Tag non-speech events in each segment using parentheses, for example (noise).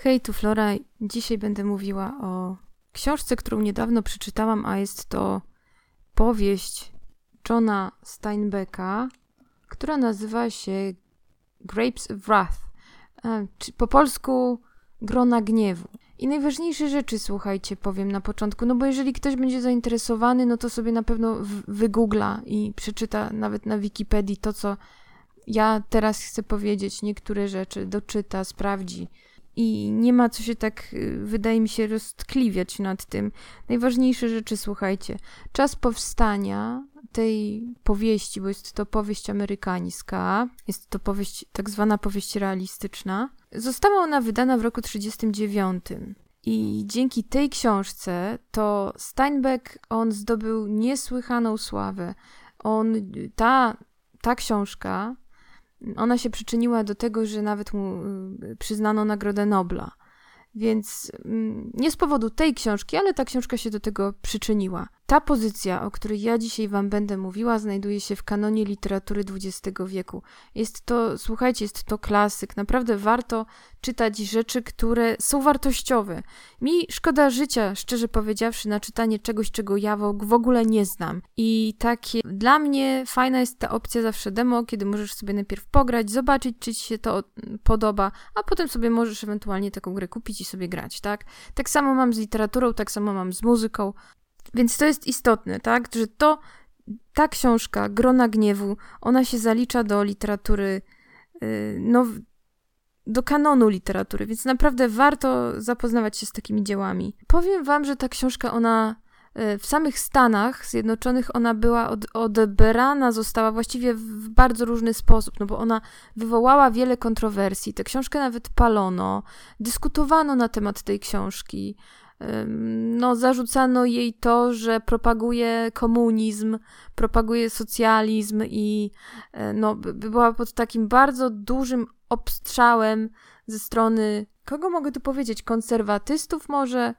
Hej, tu Flora. Dzisiaj będę mówiła o książce, którą niedawno przeczytałam, a jest to powieść Johna Steinbecka, która nazywa się Grapes of Wrath, czy po polsku Grona Gniewu. I najważniejsze rzeczy, słuchajcie, powiem na początku, no bo jeżeli ktoś będzie zainteresowany, no to sobie na pewno wygoogla i przeczyta nawet na Wikipedii to, co ja teraz chcę powiedzieć, niektóre rzeczy doczyta, sprawdzi i nie ma co się tak, y, wydaje mi się, roztkliwiać nad tym. Najważniejsze rzeczy, słuchajcie. Czas powstania tej powieści, bo jest to powieść amerykańska, jest to powieść, tak zwana powieść realistyczna, została ona wydana w roku 1939. I dzięki tej książce to Steinbeck, on zdobył niesłychaną sławę. On, ta, ta książka ona się przyczyniła do tego, że nawet mu y, przyznano Nagrodę Nobla. Więc mm, nie z powodu tej książki, ale ta książka się do tego przyczyniła. Ta pozycja, o której ja dzisiaj Wam będę mówiła, znajduje się w kanonie literatury XX wieku. Jest to, słuchajcie, jest to klasyk. Naprawdę warto czytać rzeczy, które są wartościowe. Mi szkoda życia, szczerze powiedziawszy, na czytanie czegoś, czego ja w ogóle nie znam. I takie, dla mnie fajna jest ta opcja zawsze demo, kiedy możesz sobie najpierw pograć, zobaczyć, czy ci się to podoba, a potem sobie możesz ewentualnie taką grę kupić i sobie grać, tak? Tak samo mam z literaturą, tak samo mam z muzyką. Więc to jest istotne, tak? Że to, ta książka, Grona Gniewu, ona się zalicza do literatury, yy, no, do kanonu literatury, więc naprawdę warto zapoznawać się z takimi dziełami. Powiem wam, że ta książka, ona y, w samych Stanach Zjednoczonych ona była od, odebrana, została właściwie w bardzo różny sposób, no bo ona wywołała wiele kontrowersji. Tę książkę nawet palono, dyskutowano na temat tej książki no, zarzucano jej to, że propaguje komunizm, propaguje socjalizm i e, no, była pod takim bardzo dużym obstrzałem ze strony, kogo mogę tu powiedzieć, konserwatystów może,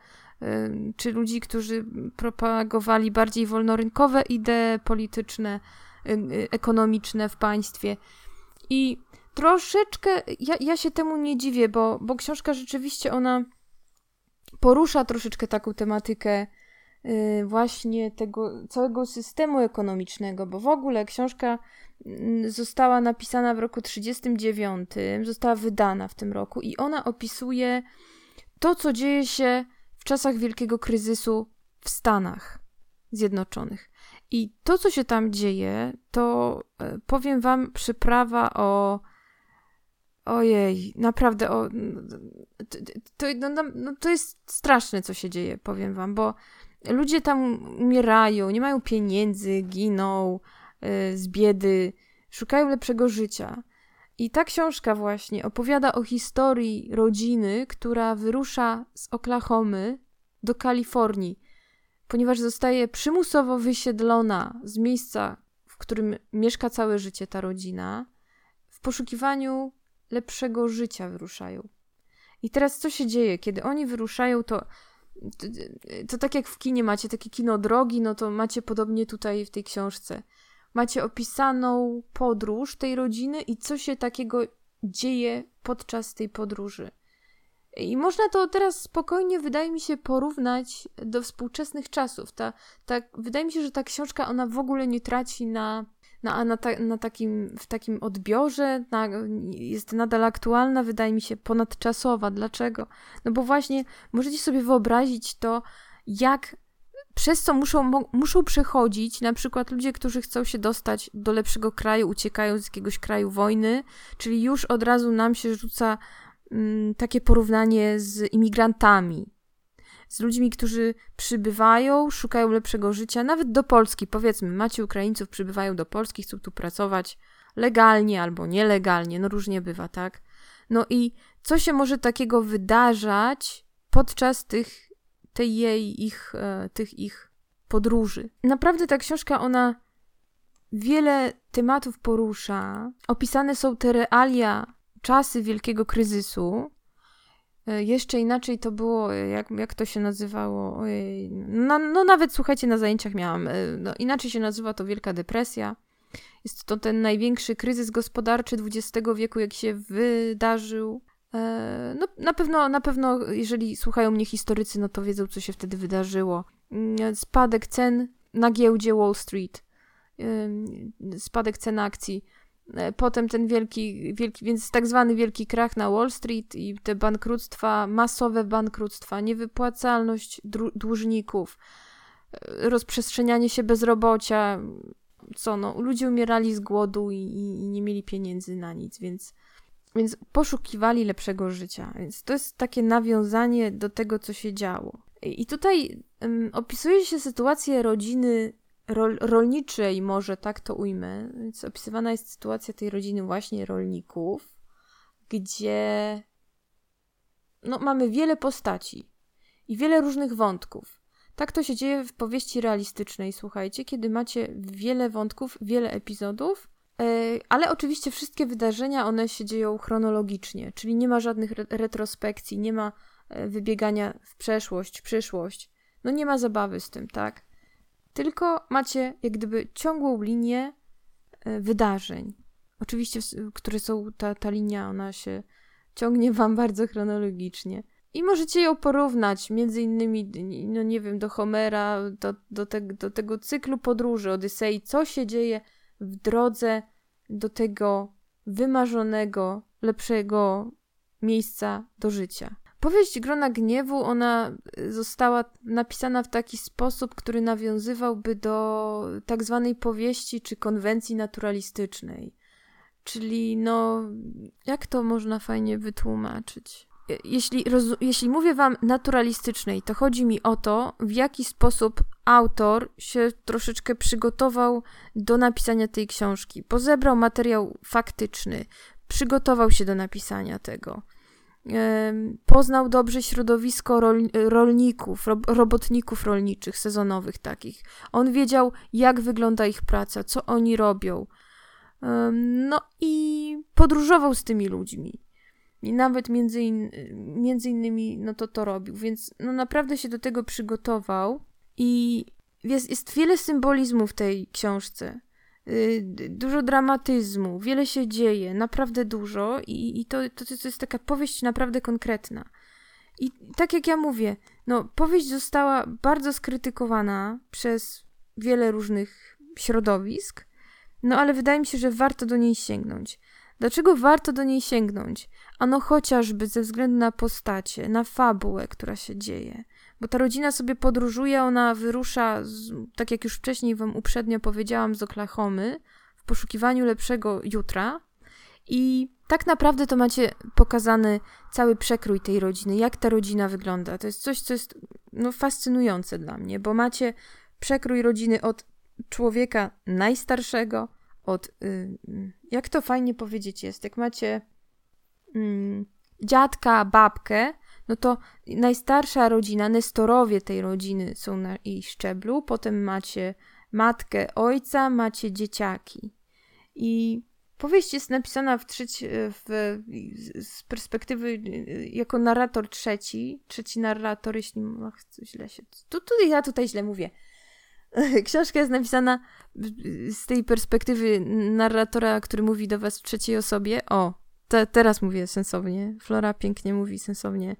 czy ludzi, którzy propagowali bardziej wolnorynkowe idee polityczne, ekonomiczne w państwie. I troszeczkę, ja, ja się temu nie dziwię, bo, bo książka rzeczywiście ona porusza troszeczkę taką tematykę y, właśnie tego całego systemu ekonomicznego, bo w ogóle książka mm, została napisana w roku 1939, została wydana w tym roku i ona opisuje to, co dzieje się w czasach wielkiego kryzysu w Stanach Zjednoczonych. I to, co się tam dzieje, to e, powiem Wam przyprawa o Ojej, naprawdę, o, to, no, no, no, to jest straszne, co się dzieje, powiem wam, bo ludzie tam umierają, nie mają pieniędzy, giną yy, z biedy, szukają lepszego życia. I ta książka właśnie opowiada o historii rodziny, która wyrusza z Oklahomy do Kalifornii, ponieważ zostaje przymusowo wysiedlona z miejsca, w którym mieszka całe życie ta rodzina, w poszukiwaniu lepszego życia wyruszają. I teraz co się dzieje? Kiedy oni wyruszają, to, to, to tak jak w kinie macie takie kino drogi, no to macie podobnie tutaj w tej książce. Macie opisaną podróż tej rodziny i co się takiego dzieje podczas tej podróży. I można to teraz spokojnie, wydaje mi się, porównać do współczesnych czasów. Ta, ta, wydaje mi się, że ta książka, ona w ogóle nie traci na na, na, ta, na takim, w takim odbiorze na, jest nadal aktualna, wydaje mi się ponadczasowa. Dlaczego? No bo właśnie możecie sobie wyobrazić to, jak przez co muszą, muszą przechodzić na przykład ludzie, którzy chcą się dostać do lepszego kraju, uciekają z jakiegoś kraju wojny, czyli już od razu nam się rzuca mm, takie porównanie z imigrantami, z ludźmi, którzy przybywają, szukają lepszego życia, nawet do Polski. Powiedzmy, macie Ukraińców, przybywają do Polski, chcą tu pracować legalnie albo nielegalnie, no różnie bywa, tak? No i co się może takiego wydarzać podczas tych, tej jej, ich, e, tych ich podróży? Naprawdę ta książka, ona wiele tematów porusza. Opisane są te realia, czasy wielkiego kryzysu, jeszcze inaczej to było, e, jak, jak to się nazywało? No, no nawet słuchajcie, na zajęciach miałam. E, no, inaczej się nazywa to Wielka Depresja. Jest to ten największy kryzys gospodarczy XX wieku, jaki się wydarzył. E, no, na pewno, na pewno, jeżeli słuchają mnie historycy, no to wiedzą, co się wtedy wydarzyło. Mm, spadek cen na giełdzie Wall Street, spadek cen akcji. E, potem ten wielki, wielki, więc tak zwany wielki krach na Wall Street i te bankructwa, masowe bankructwa, niewypłacalność dłużników, e, rozprzestrzenianie się bezrobocia, co no, ludzie umierali z głodu i, i, nie mieli pieniędzy na nic, więc, więc poszukiwali lepszego życia. Więc to jest takie nawiązanie do tego, co się działo. I tutaj um, opisuje się sytuację rodziny rol, rolniczej, może tak to ujmę. Więc opisywana jest sytuacja tej rodziny właśnie rolników, gdzie no, mamy wiele postaci i wiele różnych wątków. Tak to się dzieje w powieści realistycznej, słuchajcie, kiedy macie wiele wątków, wiele epizodów, e, ale oczywiście wszystkie wydarzenia one się dzieją chronologicznie, czyli nie ma żadnych re retrospekcji, nie ma e, wybiegania w przeszłość, przyszłość. No nie ma zabawy z tym, tak? Tylko macie jak gdyby ciągłą linię e, wydarzeń. Oczywiście, które są, ta, ta linia, ona się ciągnie (laughs) wam bardzo chronologicznie. I możecie ją porównać między innymi, no nie wiem, do Homera, do, do, te, do tego cyklu podróży Odysei, co się dzieje w drodze do tego wymarzonego, lepszego miejsca do życia. Powieść Grona Gniewu, ona została napisana w taki sposób, który nawiązywałby do tak zwanej powieści czy konwencji naturalistycznej. Czyli, no, jak to można fajnie wytłumaczyć? jeśli, jeśli mówię wam naturalistycznej, to chodzi mi o to, w jaki sposób autor się troszeczkę przygotował do napisania tej książki. Pozebrał materiał faktyczny, przygotował się do napisania tego. Poznał dobrze środowisko rol, rolników, robotników rolniczych, sezonowych takich. On wiedział, jak wygląda ich praca, co oni robią. No i podróżował z tymi ludźmi. I nawet między, in, między innymi no to to robił, więc no naprawdę się do tego przygotował i jest, jest wiele symbolizmu w tej książce. Y, dużo dramatyzmu, wiele się dzieje, naprawdę dużo i, i to, to, to jest taka powieść naprawdę konkretna. I tak jak ja mówię, no powieść została bardzo skrytykowana przez wiele różnych środowisk, no ale wydaje mi się, że warto do niej sięgnąć. Dlaczego warto do niej sięgnąć? Ano chociażby ze względu na postacie, na fabułę, która się dzieje. Bo ta rodzina sobie podróżuje, ona wyrusza, z, tak jak już wcześniej wam uprzednio powiedziałam, z Oklahomy w poszukiwaniu lepszego jutra. I tak naprawdę to macie pokazany cały przekrój tej rodziny, jak ta rodzina wygląda. To jest coś, co jest no, fascynujące dla mnie, bo macie przekrój rodziny od człowieka najstarszego, od. Yy, jak to fajnie powiedzieć jest, jak macie mm, dziadka, babkę, no to najstarsza rodzina, Nestorowie tej rodziny są na jej szczeblu, potem macie matkę, ojca, macie dzieciaki. I powieść jest napisana w, trzeci, w z perspektywy jako narrator trzeci, trzeci narrator, jeśli ach, źle się... Tu, tu, ja tutaj źle mówię. (laughs) Książka jest napisana z tej perspektywy narratora, który mówi do was w trzeciej osobie. O, te, teraz mówię sensownie. Flora pięknie mówi sensownie.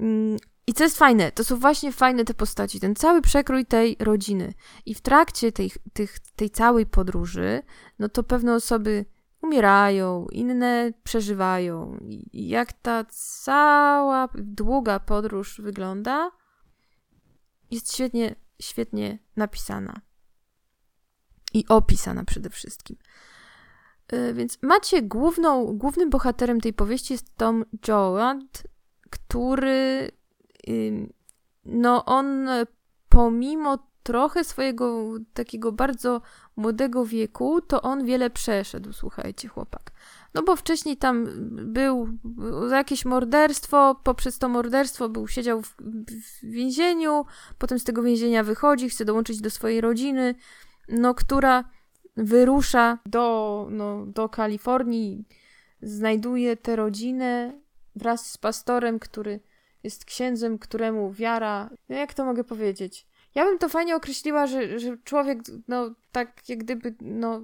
Mm, I co jest fajne, to są właśnie fajne te postaci, ten cały przekrój tej rodziny. I w trakcie tej, tych, tej całej podróży, no to pewne osoby umierają, inne przeżywają. I jak ta cała długa podróż wygląda, jest świetnie, świetnie napisana. I opisana przede wszystkim. Y, więc macie główną, głównym bohaterem tej powieści jest Tom Joad, który no on pomimo trochę swojego takiego bardzo młodego wieku, to on wiele przeszedł, słuchajcie, chłopak. No bo wcześniej tam był jakieś morderstwo, poprzez to morderstwo był, siedział w, w więzieniu, potem z tego więzienia wychodzi, chce dołączyć do swojej rodziny, no która wyrusza do, no, do Kalifornii, znajduje tę rodzinę wraz z pastorem, który jest księdzem, któremu wiara. No jak to mogę powiedzieć? Ja bym to fajnie określiła, że, że człowiek, no tak jak gdyby, no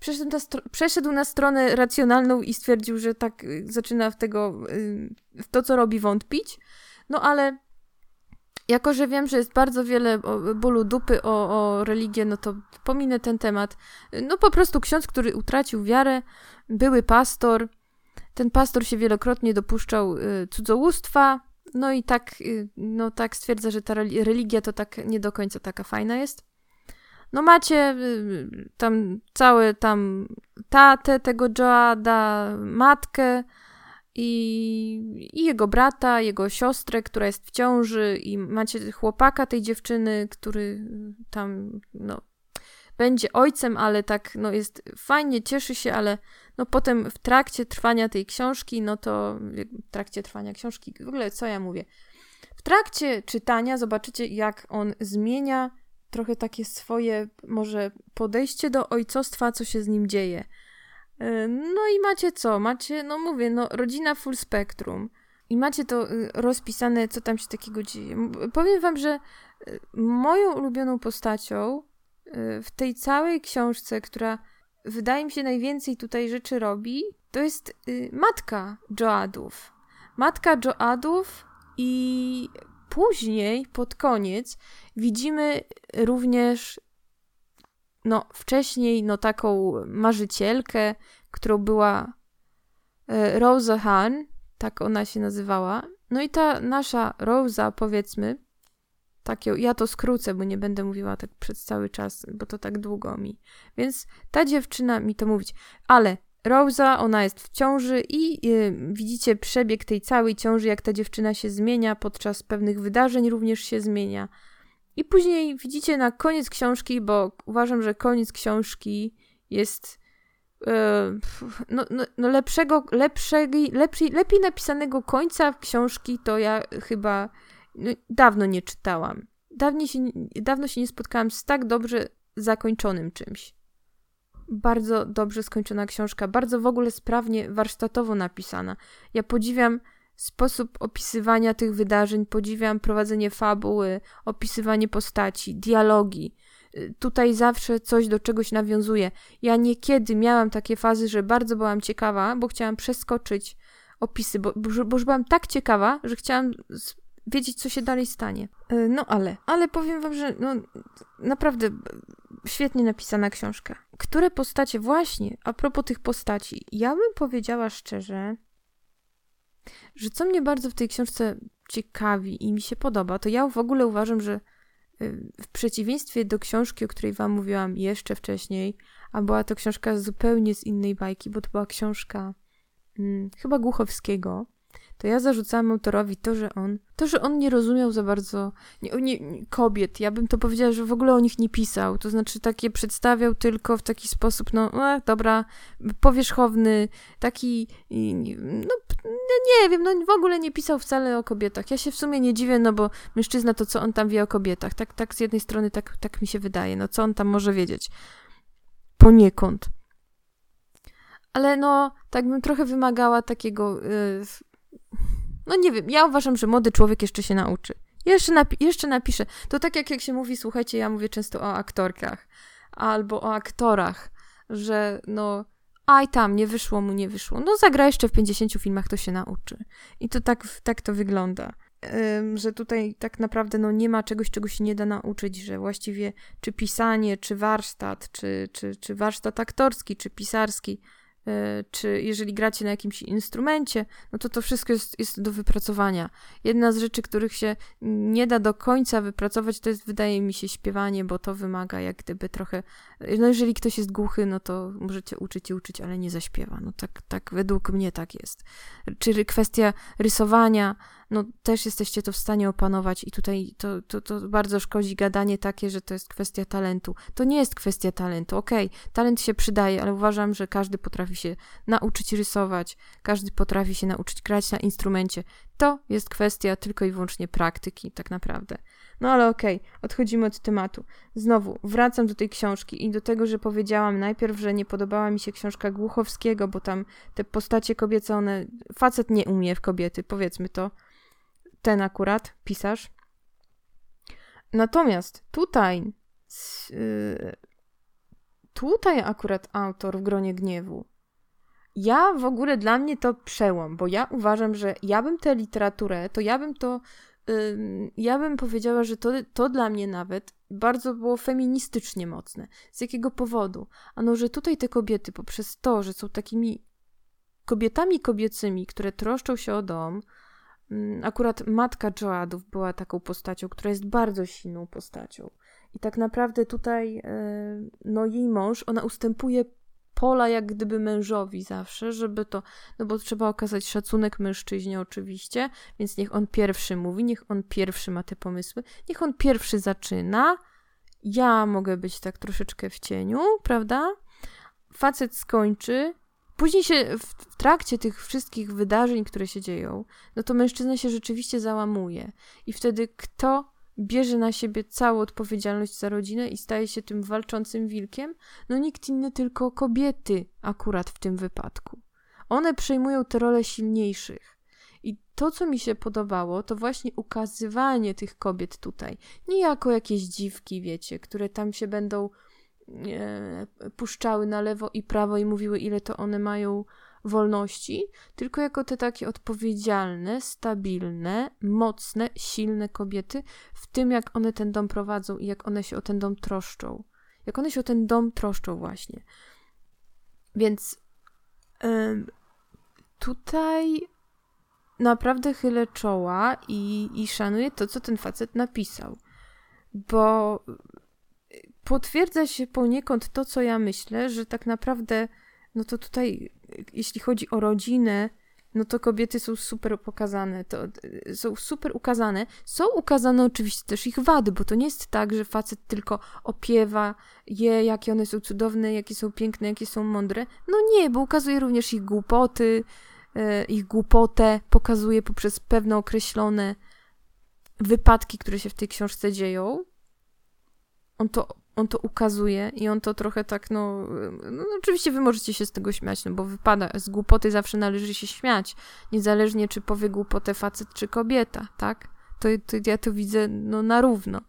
przeszedł na, przeszedł na stronę racjonalną i stwierdził, że tak y, zaczyna w tego, y, w to co robi wątpić. No ale jako, że wiem, że jest bardzo wiele bólu dupy o, o religię, no to pominę ten temat. No po prostu ksiądz, który utracił wiarę, były pastor. Ten pastor się wielokrotnie dopuszczał y, cudzołóstwa, no i tak, y, no tak stwierdza, że ta religia to tak nie do końca taka fajna jest. No macie y, tam całe tam tatę tego Joada, matkę, i, i jego brata, jego siostrę, która jest w ciąży, i macie chłopaka tej dziewczyny, który tam, no, będzie ojcem, ale tak, no, jest fajnie, cieszy się, ale no, potem w trakcie trwania tej książki, no to w trakcie trwania książki, w ogóle co ja mówię? W trakcie czytania zobaczycie, jak on zmienia trochę takie swoje, może podejście do ojcostwa, co się z nim dzieje. E, no i macie co? Macie, no mówię, no rodzina full spectrum. I macie to y, rozpisane, co tam się takiego dzieje. Powiem wam, że y, moją ulubioną postacią y, w tej całej książce, która wydaje mi się najwięcej tutaj rzeczy robi, to jest matka Joadów. Matka Joadów i później, pod koniec, widzimy również no wcześniej no taką marzycielkę, którą była e, Rosa Han, tak ona się nazywała. No i ta nasza Rosa, powiedzmy, tak ją, ja to skrócę, bo nie będę mówiła tak przez cały czas, bo to tak długo mi. Więc ta dziewczyna mi to mówić. Ale Rosa, ona jest w ciąży i yy, widzicie przebieg tej całej ciąży, jak ta dziewczyna się zmienia podczas pewnych wydarzeń, również się zmienia. I później widzicie na koniec książki, bo uważam, że koniec książki jest e, no, no, no, lepszego, lepszego, lepszej, lepiej napisanego końca książki to ja chyba no, dawno nie czytałam. Dawniej się, dawno się nie spotkałam z tak dobrze zakończonym czymś. Bardzo dobrze skończona książka, bardzo w ogóle sprawnie, warsztatowo napisana. Ja podziwiam sposób opisywania tych wydarzeń, podziwiam prowadzenie fabuły, opisywanie postaci, dialogi. Y, tutaj zawsze coś do czegoś nawiązuje. Ja niekiedy miałam takie fazy, że bardzo byłam ciekawa, bo chciałam przeskoczyć opisy, bo, bo, już byłam tak ciekawa, że chciałam wiedzieć, co się dalej stanie. Y, no ale, ale powiem wam, że no, naprawdę świetnie napisana książka. Które postacie, właśnie, a propos tych postaci, ja bym powiedziała szczerze, że co mnie bardzo w tej książce ciekawi i mi się podoba, to ja w ogóle uważam, że y, w przeciwieństwie do książki, o której wam mówiłam jeszcze wcześniej, a była to książka zupełnie z innej bajki, bo to była książka hmm, chyba Głuchowskiego, to ja zarzucałam autorowi to, że on, to, że on nie rozumiał za bardzo nie, nie, kobiet. Ja bym to powiedziała, że w ogóle o nich nie pisał. To znaczy takie przedstawiał tylko w taki sposób, no e, dobra, powierzchowny, taki, no, no nie wiem, no w ogóle nie pisał wcale o kobietach. Ja się w sumie nie dziwię, no bo mężczyzna to co on tam wie o kobietach. Tak, tak z jednej strony tak, tak mi się wydaje. No co on tam może wiedzieć? Poniekąd. Ale no, tak bym trochę wymagała takiego... Yy, no nie wiem, ja uważam, że młody człowiek jeszcze się nauczy. Jeszcze, napi jeszcze napisze. To tak jak, jak się mówi, słuchajcie, ja mówię często o aktorkach albo o aktorach, że no, aj tam, nie wyszło mu, nie wyszło. No zagra jeszcze w 50 filmach, to się nauczy. I to tak, tak to wygląda. Ym, że tutaj tak naprawdę no, nie ma czegoś, czego się nie da nauczyć, że właściwie czy pisanie, czy warsztat, czy, czy, czy warsztat aktorski, czy pisarski, czy jeżeli gracie na jakimś instrumencie, no to to wszystko jest, jest do wypracowania. Jedna z rzeczy, których się nie da do końca wypracować, to jest, wydaje mi się, śpiewanie, bo to wymaga jak gdyby trochę. No, jeżeli ktoś jest głuchy, no to możecie uczyć i uczyć, ale nie zaśpiewa. No tak, tak według mnie tak jest. Czy kwestia rysowania, no też jesteście to w stanie opanować i tutaj to, to, to bardzo szkodzi gadanie takie, że to jest kwestia talentu. To nie jest kwestia talentu, okej, okay, talent się przydaje, ale uważam, że każdy potrafi się nauczyć rysować, każdy potrafi się nauczyć grać na instrumencie. To jest kwestia tylko i wyłącznie praktyki, tak naprawdę. No ale okej, okay, odchodzimy od tematu. Znowu, wracam do tej książki i do tego, że powiedziałam najpierw, że nie podobała mi się książka Głuchowskiego, bo tam te postacie kobiece, one... Facet nie umie w kobiety, powiedzmy to ten akurat, pisarz. Natomiast tutaj, yy, tutaj akurat autor w gronie gniewu. Ja w ogóle dla mnie to przełom, bo ja uważam, że ja bym tę literaturę, to ja bym to, ja bym powiedziała, że to, to dla mnie nawet bardzo było feministycznie mocne. Z jakiego powodu? Ano, że tutaj te kobiety poprzez to, że są takimi kobietami kobiecymi, które troszczą się o dom, akurat matka Joadów była taką postacią, która jest bardzo silną postacią. I tak naprawdę tutaj, e, no jej mąż, ona ustępuje pola jak gdyby mężowi zawsze, żeby to, no bo trzeba okazać szacunek mężczyźnie oczywiście, więc niech on pierwszy mówi, niech on pierwszy ma te pomysły, niech on pierwszy zaczyna. Ja mogę być tak troszeczkę w cieniu, prawda? Facet skończy, Później się w, trakcie tych wszystkich wydarzeń, które się dzieją, no to mężczyzna się rzeczywiście załamuje. I wtedy kto bierze na siebie całą odpowiedzialność za rodzinę i staje się tym walczącym wilkiem? No nikt inny, tylko kobiety akurat w tym wypadku. One przejmują tę rolę silniejszych. I to, co mi się podobało, to właśnie ukazywanie tych kobiet tutaj. Nie jako jakieś dziwki, wiecie, które tam się będą puszczały na lewo i prawo i mówiły, ile to one mają wolności, tylko jako te takie odpowiedzialne, stabilne, mocne, silne kobiety w tym, jak one ten dom prowadzą i jak one się o ten dom troszczą. Jak one się o ten dom troszczą, właśnie. Więc tutaj naprawdę chylę czoła i, i szanuję to, co ten facet napisał, bo potwierdza się poniekąd to, co ja myślę, że tak naprawdę, no to tutaj jeśli chodzi o rodzinę, no to kobiety są super pokazane, to są super ukazane. Są ukazane oczywiście też ich wady, bo to nie jest tak, że facet tylko opiewa je, jakie one są cudowne, jakie są piękne, jakie są mądre. No nie, bo ukazuje również ich głupoty, e, ich głupotę, pokazuje poprzez pewne określone wypadki, które się w tej książce dzieją. On to on to ukazuje i on to trochę tak, no, no, oczywiście wy możecie się z tego śmiać, no bo wypada, z głupoty zawsze należy się śmiać, niezależnie czy powie głupotę facet czy kobieta, tak? To, to ja to widzę, no, na równo,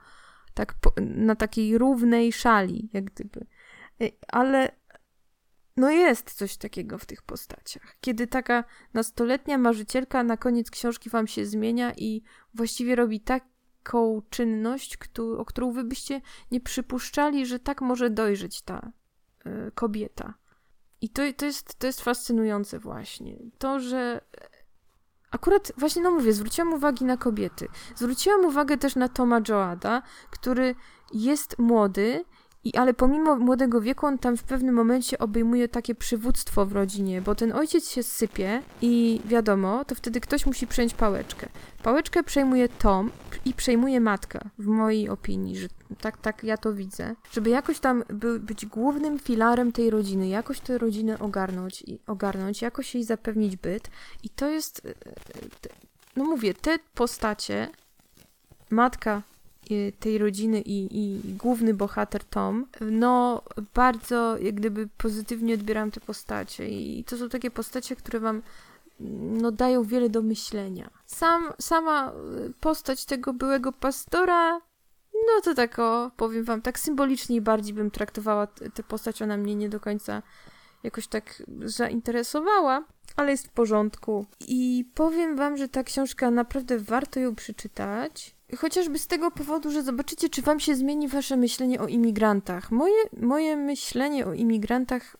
tak, po, na takiej równej szali, jak gdyby. Y, ale, no jest coś takiego w tych postaciach. Kiedy taka nastoletnia marzycielka na koniec książki wam się zmienia i właściwie robi tak, taką czynność, o którą wy byście nie przypuszczali, że tak może dojrzeć ta y, kobieta. I to, to, jest, to jest fascynujące właśnie. To, że akurat właśnie, no mówię, zwróciłam uwagę na kobiety. Zwróciłam uwagę też na Toma Joada, który jest młody i, ale pomimo młodego wieku, on tam w pewnym momencie obejmuje takie przywództwo w rodzinie, bo ten ojciec się sypie i wiadomo, to wtedy ktoś musi przejąć pałeczkę. Pałeczkę przejmuje Tom i przejmuje matka, w mojej opinii, że tak, tak ja to widzę. Żeby jakoś tam by, być głównym filarem tej rodziny, jakoś tę rodzinę ogarnąć, i ogarnąć, jakoś jej zapewnić byt. I to jest, e, e, no mówię, te postacie, matka, tej rodziny i, i, główny bohater Tom, no bardzo jak gdyby pozytywnie odbieram te postacie i to są takie postacie, które wam no dają wiele do myślenia. Sam, sama y, postać tego byłego pastora, no to tak o, powiem wam, tak symbolicznie bardziej bym traktowała tę postać, ona mnie nie do końca jakoś tak zainteresowała, ale jest w porządku. I powiem wam, że ta książka naprawdę warto ją przeczytać. Chociażby z tego powodu, że zobaczycie, czy wam się zmieni wasze myślenie o imigrantach. Moje, moje myślenie o imigrantach,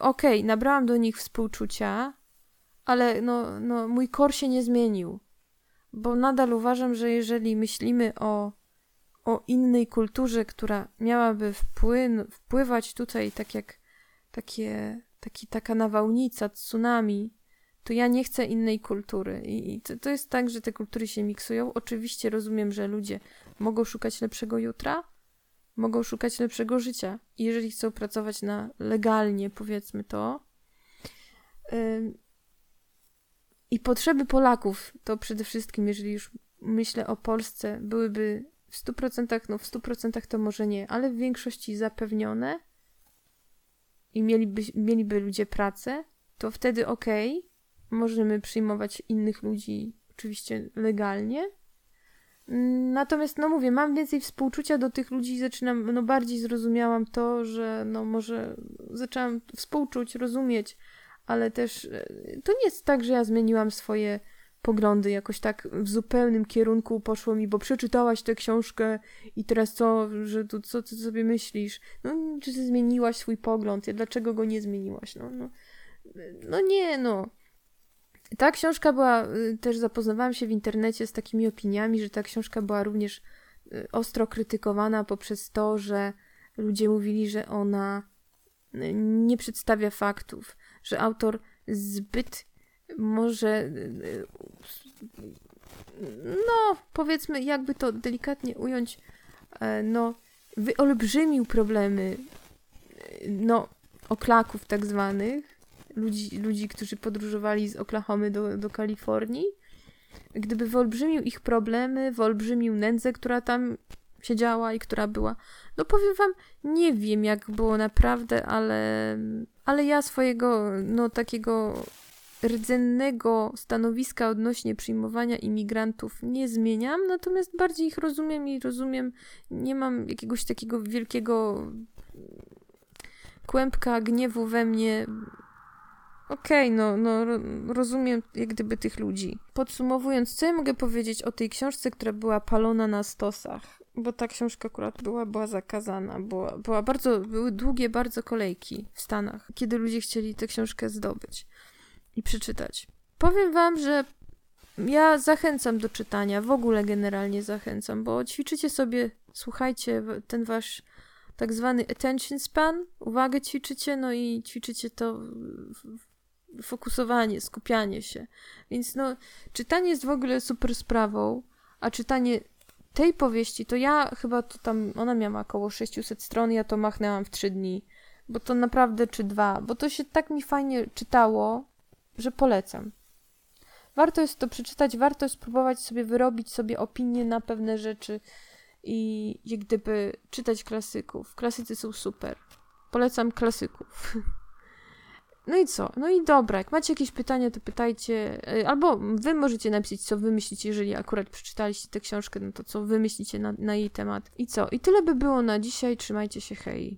okej, okay, nabrałam do nich współczucia, ale no, no, mój kor się nie zmienił. Bo nadal uważam, że jeżeli myślimy o, o innej kulturze, która miałaby wpłyn, wpływać tutaj tak jak takie, taki, taka nawałnica, tsunami, to ja nie chcę innej kultury. I to, to jest tak, że te kultury się miksują. Oczywiście rozumiem, że ludzie mogą szukać lepszego jutra, mogą szukać lepszego życia. Jeżeli chcą pracować na legalnie, powiedzmy to. I potrzeby Polaków, to przede wszystkim, jeżeli już myślę o Polsce, byłyby w 100%, no w 100% to może nie, ale w większości zapewnione i mieliby, mieliby ludzie pracę, to wtedy okej, okay, możemy przyjmować innych ludzi oczywiście legalnie. Natomiast, no mówię, mam więcej współczucia do tych ludzi i zaczynam, no bardziej zrozumiałam to, że no może zaczęłam współczuć, rozumieć, ale też e, to nie jest tak, że ja zmieniłam swoje poglądy jakoś tak w zupełnym kierunku poszło mi, bo przeczytałaś tę książkę i teraz co, że tu, co ty sobie myślisz? No, czy zmieniłaś swój pogląd? Dlaczego go nie zmieniłaś? No, no, no nie, no. Ta książka była, y, też zapoznawałam się w internecie z takimi opiniami, że ta książka była również y, ostro krytykowana poprzez to, że ludzie mówili, że ona y, nie przedstawia faktów, że autor zbyt może no powiedzmy jakby to delikatnie ująć e, no wyolbrzymił problemy no oklaków tak zwanych ludzi, ludzi, którzy podróżowali z Oklahomy do, do Kalifornii, gdyby wyolbrzymił ich problemy, wyolbrzymił nędzę, która tam siedziała i która była. No powiem wam, nie wiem jak było naprawdę, ale, ale ja swojego, no takiego rdzennego stanowiska odnośnie przyjmowania imigrantów nie zmieniam, natomiast bardziej ich rozumiem i rozumiem, nie mam jakiegoś takiego wielkiego kłębka gniewu we mnie Okej, okay, no, no rozumiem jak gdyby tych ludzi. Podsumowując, co ja mogę powiedzieć o tej książce, która była palona na stosach? Bo ta książka akurat była, była zakazana, była, była bardzo, były długie bardzo kolejki w Stanach, kiedy ludzie chcieli tę książkę zdobyć i przeczytać. Powiem wam, że ja zachęcam do czytania, w ogóle generalnie zachęcam, bo ćwiczycie sobie, słuchajcie, ten wasz tak zwany attention span, uwagę ćwiczycie, no i ćwiczycie to fokusowanie, skupianie się. Więc no, czytanie jest w ogóle super sprawą, a czytanie tej powieści, to ja chyba to tam, ona miała około 600 stron, ja to machnęłam w 3 dni, bo to naprawdę, czy dwa, bo to się tak mi fajnie czytało, że polecam. Warto jest to przeczytać, warto spróbować sobie wyrobić sobie opinię na pewne rzeczy i jak gdyby czytać klasyków. Klasycy są super. Polecam klasyków. (laughs) No i co? No i dobra, jak macie jakieś pytania, to pytajcie. E, albo wy możecie napisać, co wy myślicie, jeżeli akurat przeczytaliście tę książkę, no to co wy myślicie na, na jej temat. I co? I tyle by było na dzisiaj. Trzymajcie się, hej.